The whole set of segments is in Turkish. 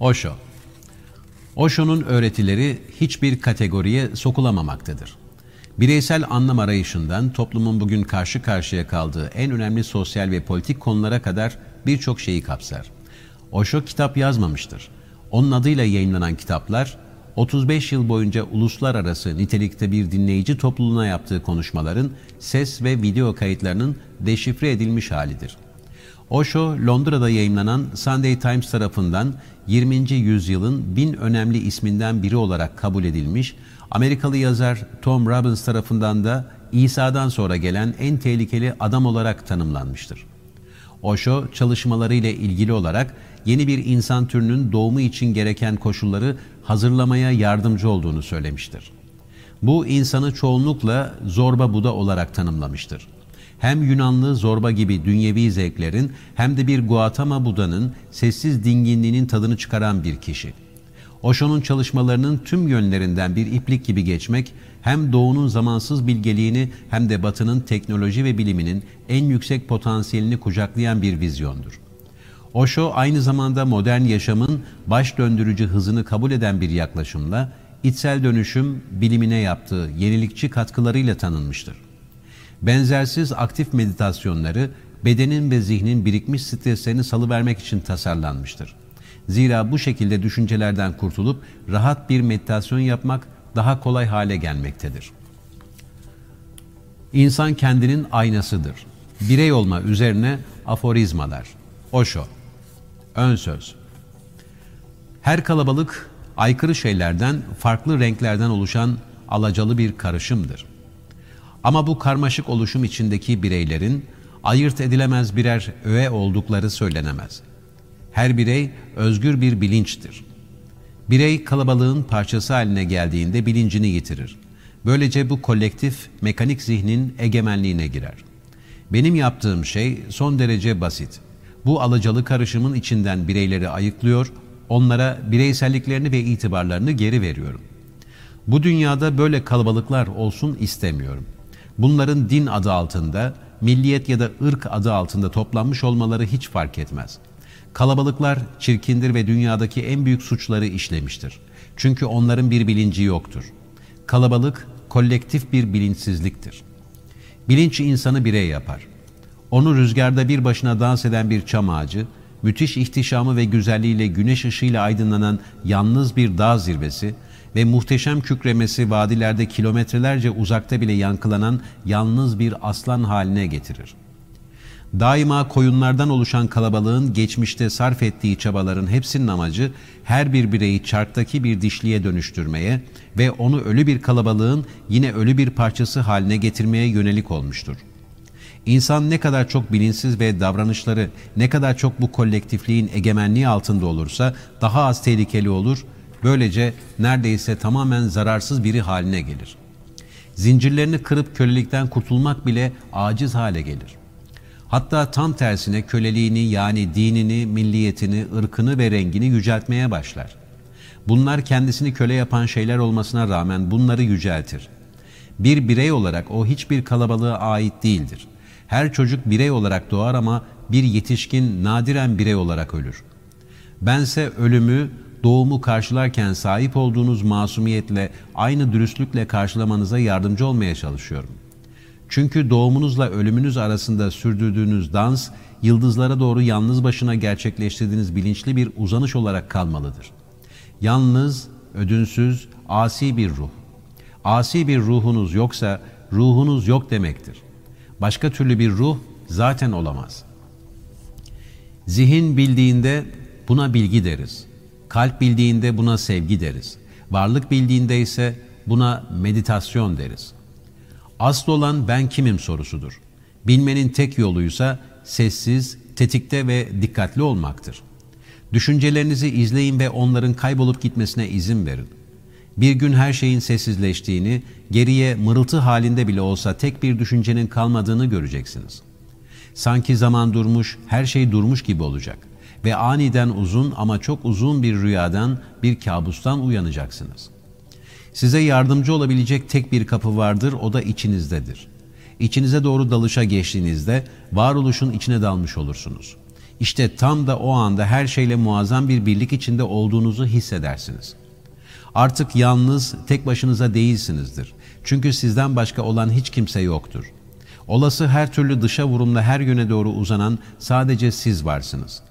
Osho Osho'nun öğretileri hiçbir kategoriye sokulamamaktadır. Bireysel anlam arayışından toplumun bugün karşı karşıya kaldığı en önemli sosyal ve politik konulara kadar birçok şeyi kapsar. Osho kitap yazmamıştır. Onun adıyla yayınlanan kitaplar 35 yıl boyunca uluslararası nitelikte bir dinleyici topluluğuna yaptığı konuşmaların ses ve video kayıtlarının deşifre edilmiş halidir. Osho, Londra'da yayınlanan Sunday Times tarafından 20. yüzyılın bin önemli isminden biri olarak kabul edilmiş, Amerikalı yazar Tom Robbins tarafından da İsa'dan sonra gelen en tehlikeli adam olarak tanımlanmıştır. Osho, çalışmalarıyla ilgili olarak yeni bir insan türünün doğumu için gereken koşulları hazırlamaya yardımcı olduğunu söylemiştir. Bu insanı çoğunlukla zorba Buda olarak tanımlamıştır. Hem Yunanlı zorba gibi dünyevi zevklerin hem de bir Gautama Buda'nın sessiz dinginliğinin tadını çıkaran bir kişi. Osho'nun çalışmalarının tüm yönlerinden bir iplik gibi geçmek, hem doğunun zamansız bilgeliğini hem de batının teknoloji ve biliminin en yüksek potansiyelini kucaklayan bir vizyondur. Osho aynı zamanda modern yaşamın baş döndürücü hızını kabul eden bir yaklaşımla içsel dönüşüm bilimine yaptığı yenilikçi katkılarıyla tanınmıştır. Benzersiz aktif meditasyonları bedenin ve zihnin birikmiş streslerini salıvermek için tasarlanmıştır. Zira bu şekilde düşüncelerden kurtulup rahat bir meditasyon yapmak daha kolay hale gelmektedir. İnsan kendinin aynasıdır. Birey olma üzerine aforizmalar. Osho Ön söz. Her kalabalık aykırı şeylerden, farklı renklerden oluşan alacalı bir karışımdır. Ama bu karmaşık oluşum içindeki bireylerin ayırt edilemez birer öğe oldukları söylenemez. Her birey özgür bir bilinçtir. Birey kalabalığın parçası haline geldiğinde bilincini yitirir. Böylece bu kolektif mekanik zihnin egemenliğine girer. Benim yaptığım şey son derece basit. Bu alacalı karışımın içinden bireyleri ayıklıyor, onlara bireyselliklerini ve itibarlarını geri veriyorum. Bu dünyada böyle kalabalıklar olsun istemiyorum. Bunların din adı altında, milliyet ya da ırk adı altında toplanmış olmaları hiç fark etmez. Kalabalıklar çirkindir ve dünyadaki en büyük suçları işlemiştir. Çünkü onların bir bilinci yoktur. Kalabalık kolektif bir bilinçsizliktir. Bilinç insanı birey yapar. Onu rüzgarda bir başına dans eden bir çam ağacı, müthiş ihtişamı ve güzelliğiyle güneş ışığıyla aydınlanan yalnız bir dağ zirvesi ve muhteşem kükremesi vadilerde kilometrelerce uzakta bile yankılanan yalnız bir aslan haline getirir. Daima koyunlardan oluşan kalabalığın geçmişte sarf ettiği çabaların hepsinin amacı her bir bireyi çarktaki bir dişliye dönüştürmeye ve onu ölü bir kalabalığın yine ölü bir parçası haline getirmeye yönelik olmuştur.'' İnsan ne kadar çok bilinçsiz ve davranışları ne kadar çok bu kolektifliğin egemenliği altında olursa daha az tehlikeli olur, böylece neredeyse tamamen zararsız biri haline gelir. Zincirlerini kırıp kölelikten kurtulmak bile aciz hale gelir. Hatta tam tersine köleliğini yani dinini, milliyetini, ırkını ve rengini yüceltmeye başlar. Bunlar kendisini köle yapan şeyler olmasına rağmen bunları yüceltir. Bir birey olarak o hiçbir kalabalığa ait değildir. Her çocuk birey olarak doğar ama bir yetişkin nadiren birey olarak ölür. Bense ölümü, doğumu karşılarken sahip olduğunuz masumiyetle, aynı dürüstlükle karşılamanıza yardımcı olmaya çalışıyorum. Çünkü doğumunuzla ölümünüz arasında sürdürdüğünüz dans, yıldızlara doğru yalnız başına gerçekleştirdiğiniz bilinçli bir uzanış olarak kalmalıdır. Yalnız, ödünsüz, asi bir ruh. Asi bir ruhunuz yoksa ruhunuz yok demektir. Başka türlü bir ruh zaten olamaz. Zihin bildiğinde buna bilgi deriz. Kalp bildiğinde buna sevgi deriz. Varlık bildiğinde ise buna meditasyon deriz. Asıl olan ben kimim sorusudur. Bilmenin tek yoluysa sessiz, tetikte ve dikkatli olmaktır. Düşüncelerinizi izleyin ve onların kaybolup gitmesine izin verin. Bir gün her şeyin sessizleştiğini, geriye mırıltı halinde bile olsa tek bir düşüncenin kalmadığını göreceksiniz. Sanki zaman durmuş, her şey durmuş gibi olacak ve aniden uzun ama çok uzun bir rüyadan, bir kabustan uyanacaksınız. Size yardımcı olabilecek tek bir kapı vardır, o da içinizdedir. İçinize doğru dalışa geçtiğinizde varoluşun içine dalmış olursunuz. İşte tam da o anda her şeyle muazzam bir birlik içinde olduğunuzu hissedersiniz. Artık yalnız, tek başınıza değilsinizdir. Çünkü sizden başka olan hiç kimse yoktur. Olası her türlü dışa vurumla her yöne doğru uzanan sadece siz varsınız.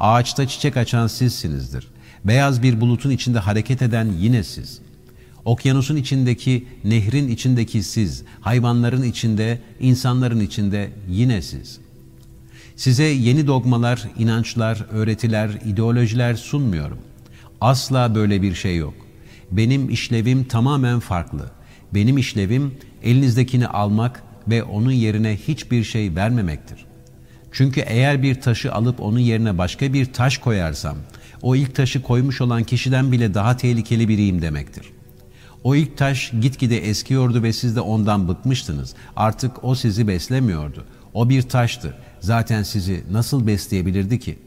Ağaçta çiçek açan sizsinizdir. Beyaz bir bulutun içinde hareket eden yine siz. Okyanusun içindeki, nehrin içindeki siz, hayvanların içinde, insanların içinde yine siz. Size yeni dogmalar, inançlar, öğretiler, ideolojiler sunmuyorum. Asla böyle bir şey yok. Benim işlevim tamamen farklı. Benim işlevim elinizdekini almak ve onun yerine hiçbir şey vermemektir. Çünkü eğer bir taşı alıp onun yerine başka bir taş koyarsam, o ilk taşı koymuş olan kişiden bile daha tehlikeli biriyim demektir. O ilk taş gitgide eskiyordu ve siz de ondan bıkmıştınız. Artık o sizi beslemiyordu. O bir taştı. Zaten sizi nasıl besleyebilirdi ki?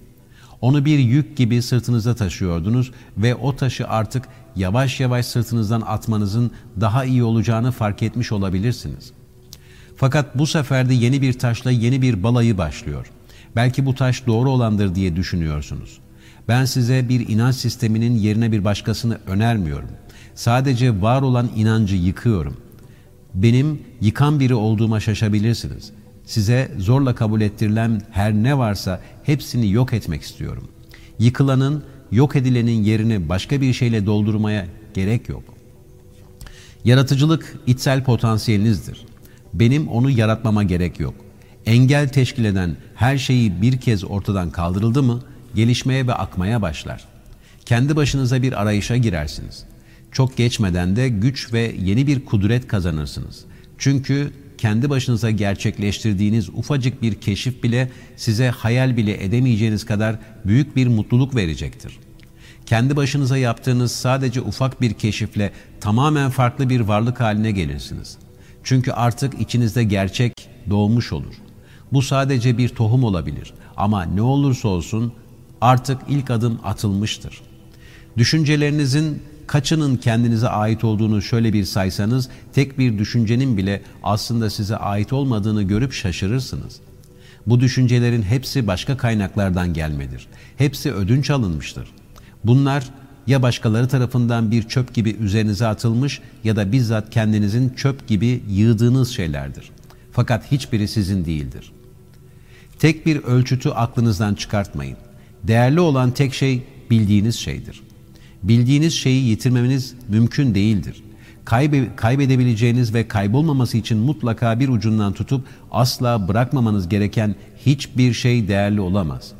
Onu bir yük gibi sırtınızda taşıyordunuz ve o taşı artık yavaş yavaş sırtınızdan atmanızın daha iyi olacağını fark etmiş olabilirsiniz. Fakat bu sefer de yeni bir taşla yeni bir balayı başlıyor. Belki bu taş doğru olandır diye düşünüyorsunuz. Ben size bir inanç sisteminin yerine bir başkasını önermiyorum. Sadece var olan inancı yıkıyorum. Benim yıkan biri olduğuma şaşabilirsiniz. Size zorla kabul ettirilen her ne varsa hepsini yok etmek istiyorum. Yıkılanın, yok edilenin yerini başka bir şeyle doldurmaya gerek yok. Yaratıcılık içsel potansiyelinizdir. Benim onu yaratmama gerek yok. Engel teşkil eden her şeyi bir kez ortadan kaldırıldı mı gelişmeye ve akmaya başlar. Kendi başınıza bir arayışa girersiniz. Çok geçmeden de güç ve yeni bir kudret kazanırsınız. Çünkü kendi başınıza gerçekleştirdiğiniz ufacık bir keşif bile size hayal bile edemeyeceğiniz kadar büyük bir mutluluk verecektir. Kendi başınıza yaptığınız sadece ufak bir keşifle tamamen farklı bir varlık haline gelirsiniz. Çünkü artık içinizde gerçek doğmuş olur. Bu sadece bir tohum olabilir ama ne olursa olsun artık ilk adım atılmıştır. Düşüncelerinizin kaçının kendinize ait olduğunu şöyle bir saysanız tek bir düşüncenin bile aslında size ait olmadığını görüp şaşırırsınız. Bu düşüncelerin hepsi başka kaynaklardan gelmedir. Hepsi ödünç alınmıştır. Bunlar ya başkaları tarafından bir çöp gibi üzerinize atılmış ya da bizzat kendinizin çöp gibi yığdığınız şeylerdir. Fakat hiçbiri sizin değildir. Tek bir ölçütü aklınızdan çıkartmayın. Değerli olan tek şey bildiğiniz şeydir. Bildiğiniz şeyi yitirmemeniz mümkün değildir. Kaybe, kaybedebileceğiniz ve kaybolmaması için mutlaka bir ucundan tutup asla bırakmamanız gereken hiçbir şey değerli olamaz.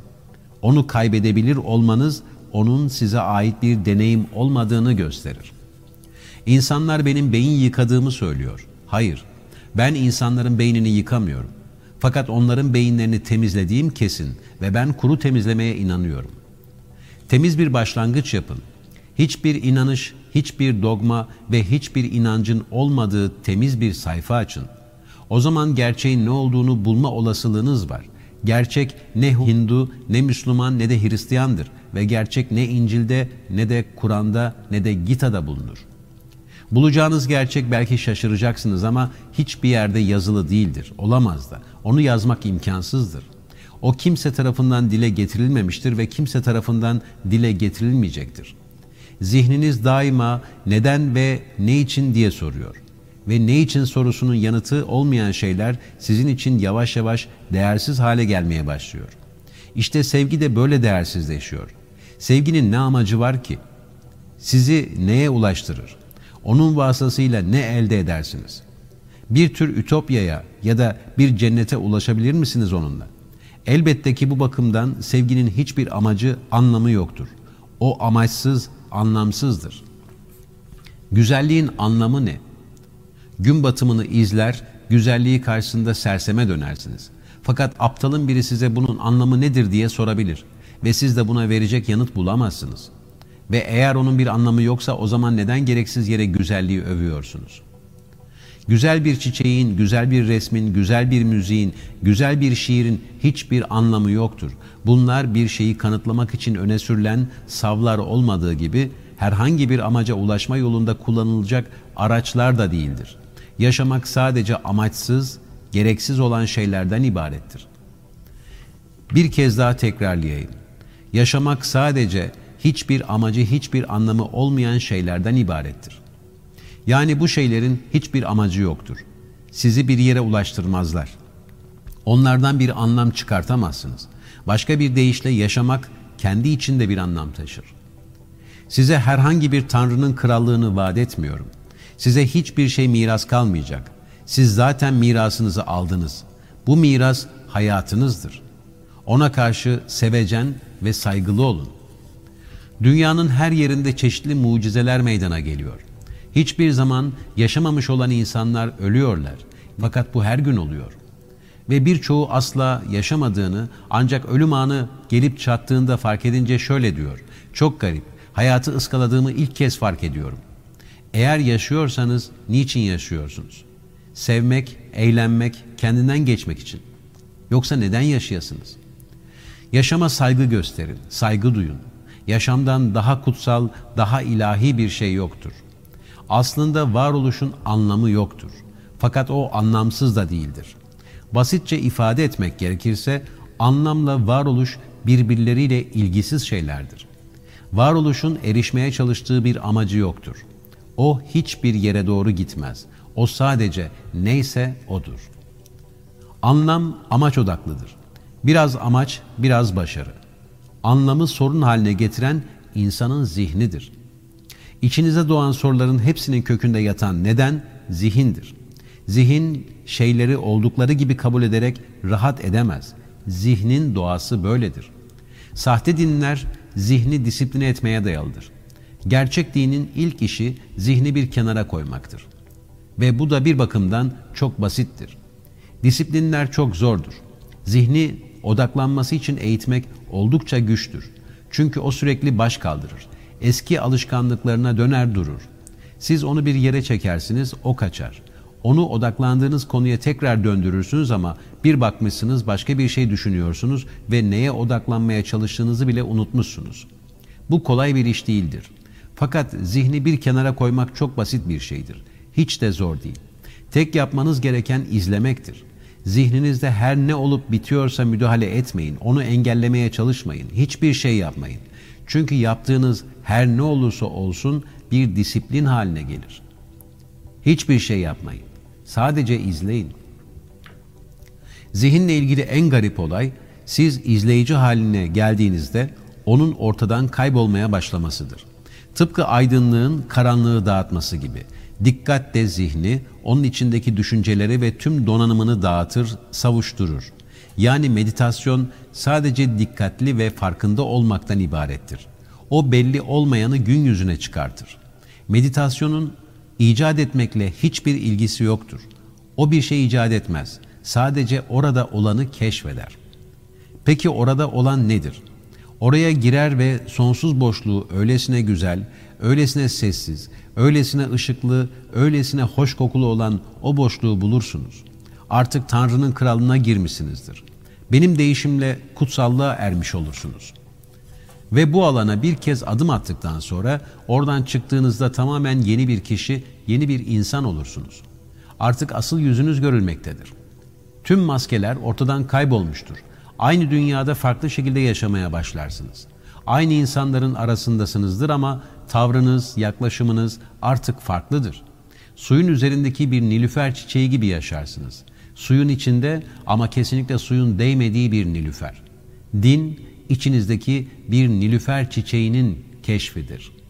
Onu kaybedebilir olmanız onun size ait bir deneyim olmadığını gösterir. İnsanlar benim beyin yıkadığımı söylüyor. Hayır, ben insanların beynini yıkamıyorum. Fakat onların beyinlerini temizlediğim kesin ve ben kuru temizlemeye inanıyorum. Temiz bir başlangıç yapın. Hiçbir inanış, hiçbir dogma ve hiçbir inancın olmadığı temiz bir sayfa açın. O zaman gerçeğin ne olduğunu bulma olasılığınız var. Gerçek ne Hindu, ne Müslüman, ne de Hristiyandır ve gerçek ne İncil'de, ne de Kur'an'da, ne de Gita'da bulunur. Bulacağınız gerçek belki şaşıracaksınız ama hiçbir yerde yazılı değildir, olamaz da. Onu yazmak imkansızdır. O kimse tarafından dile getirilmemiştir ve kimse tarafından dile getirilmeyecektir. Zihniniz daima neden ve ne için diye soruyor ve ne için sorusunun yanıtı olmayan şeyler sizin için yavaş yavaş değersiz hale gelmeye başlıyor. İşte sevgi de böyle değersizleşiyor. Sevginin ne amacı var ki? Sizi neye ulaştırır? Onun vasıtasıyla ne elde edersiniz? Bir tür ütopyaya ya da bir cennete ulaşabilir misiniz onunla? Elbette ki bu bakımdan sevginin hiçbir amacı, anlamı yoktur. O amaçsız, anlamsızdır. Güzelliğin anlamı ne? Gün batımını izler, güzelliği karşısında serseme dönersiniz. Fakat aptalın biri size bunun anlamı nedir diye sorabilir ve siz de buna verecek yanıt bulamazsınız. Ve eğer onun bir anlamı yoksa o zaman neden gereksiz yere güzelliği övüyorsunuz? Güzel bir çiçeğin, güzel bir resmin, güzel bir müziğin, güzel bir şiirin hiçbir anlamı yoktur. Bunlar bir şeyi kanıtlamak için öne sürülen savlar olmadığı gibi herhangi bir amaca ulaşma yolunda kullanılacak araçlar da değildir. Yaşamak sadece amaçsız, gereksiz olan şeylerden ibarettir. Bir kez daha tekrarlayayım. Yaşamak sadece hiçbir amacı, hiçbir anlamı olmayan şeylerden ibarettir. Yani bu şeylerin hiçbir amacı yoktur. Sizi bir yere ulaştırmazlar. Onlardan bir anlam çıkartamazsınız. Başka bir deyişle yaşamak kendi içinde bir anlam taşır. Size herhangi bir tanrının krallığını vaat etmiyorum. Size hiçbir şey miras kalmayacak. Siz zaten mirasınızı aldınız. Bu miras hayatınızdır. Ona karşı sevecen ve saygılı olun. Dünyanın her yerinde çeşitli mucizeler meydana geliyor. Hiçbir zaman yaşamamış olan insanlar ölüyorlar. Fakat bu her gün oluyor. Ve birçoğu asla yaşamadığını ancak ölüm anı gelip çattığında fark edince şöyle diyor. Çok garip, hayatı ıskaladığımı ilk kez fark ediyorum. Eğer yaşıyorsanız niçin yaşıyorsunuz? Sevmek, eğlenmek, kendinden geçmek için. Yoksa neden yaşayasınız? Yaşama saygı gösterin, saygı duyun. Yaşamdan daha kutsal, daha ilahi bir şey yoktur. Aslında varoluşun anlamı yoktur. Fakat o anlamsız da değildir. Basitçe ifade etmek gerekirse anlamla varoluş birbirleriyle ilgisiz şeylerdir. Varoluşun erişmeye çalıştığı bir amacı yoktur. O hiçbir yere doğru gitmez. O sadece neyse odur. Anlam amaç odaklıdır. Biraz amaç, biraz başarı. Anlamı sorun haline getiren insanın zihnidir. İçinize doğan soruların hepsinin kökünde yatan neden zihindir. Zihin şeyleri oldukları gibi kabul ederek rahat edemez. Zihnin doğası böyledir. Sahte dinler zihni disipline etmeye dayalıdır. Gerçek dinin ilk işi zihni bir kenara koymaktır. Ve bu da bir bakımdan çok basittir. Disiplinler çok zordur. Zihni odaklanması için eğitmek oldukça güçtür. Çünkü o sürekli baş kaldırır. Eski alışkanlıklarına döner durur. Siz onu bir yere çekersiniz, o kaçar. Onu odaklandığınız konuya tekrar döndürürsünüz ama bir bakmışsınız başka bir şey düşünüyorsunuz ve neye odaklanmaya çalıştığınızı bile unutmuşsunuz. Bu kolay bir iş değildir. Fakat zihni bir kenara koymak çok basit bir şeydir. Hiç de zor değil. Tek yapmanız gereken izlemektir. Zihninizde her ne olup bitiyorsa müdahale etmeyin. Onu engellemeye çalışmayın. Hiçbir şey yapmayın. Çünkü yaptığınız her ne olursa olsun bir disiplin haline gelir. Hiçbir şey yapmayın. Sadece izleyin. Zihinle ilgili en garip olay siz izleyici haline geldiğinizde onun ortadan kaybolmaya başlamasıdır. Tıpkı aydınlığın karanlığı dağıtması gibi. Dikkat de zihni onun içindeki düşünceleri ve tüm donanımını dağıtır, savuşturur. Yani meditasyon sadece dikkatli ve farkında olmaktan ibarettir. O belli olmayanı gün yüzüne çıkartır. Meditasyonun icat etmekle hiçbir ilgisi yoktur. O bir şey icat etmez. Sadece orada olanı keşfeder. Peki orada olan nedir? Oraya girer ve sonsuz boşluğu öylesine güzel, öylesine sessiz, öylesine ışıklı, öylesine hoş kokulu olan o boşluğu bulursunuz. Artık Tanrı'nın kralına girmişsinizdir. Benim değişimle kutsallığa ermiş olursunuz. Ve bu alana bir kez adım attıktan sonra oradan çıktığınızda tamamen yeni bir kişi, yeni bir insan olursunuz. Artık asıl yüzünüz görülmektedir. Tüm maskeler ortadan kaybolmuştur. Aynı dünyada farklı şekilde yaşamaya başlarsınız. Aynı insanların arasındasınızdır ama tavrınız, yaklaşımınız artık farklıdır. Suyun üzerindeki bir nilüfer çiçeği gibi yaşarsınız. Suyun içinde ama kesinlikle suyun değmediği bir nilüfer. Din içinizdeki bir nilüfer çiçeğinin keşfidir.''